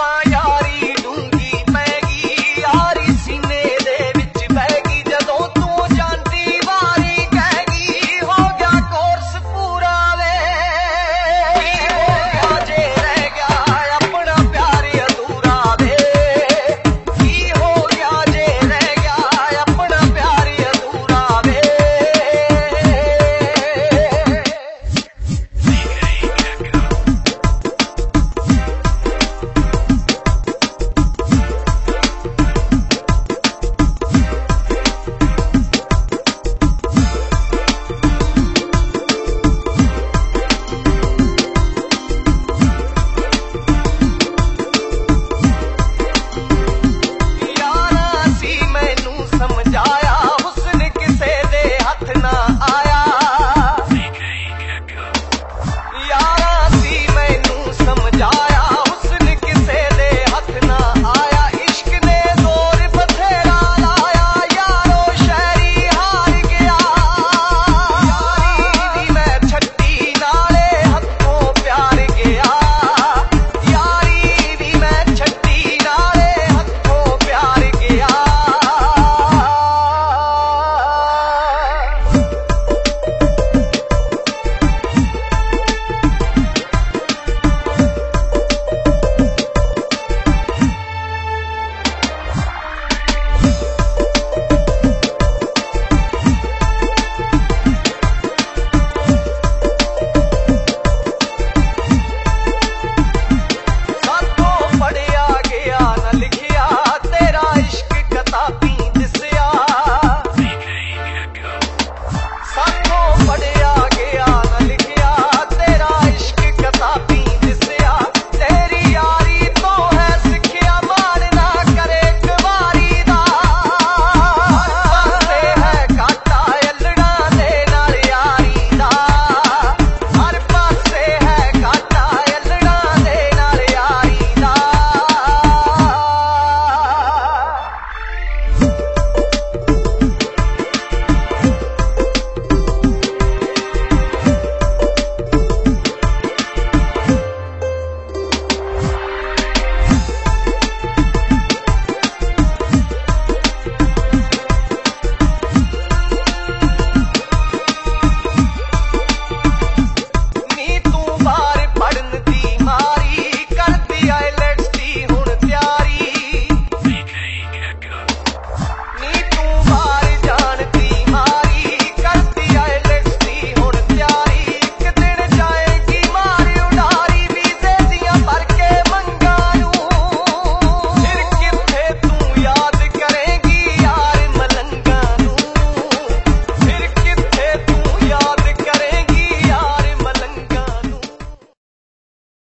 தாயாரி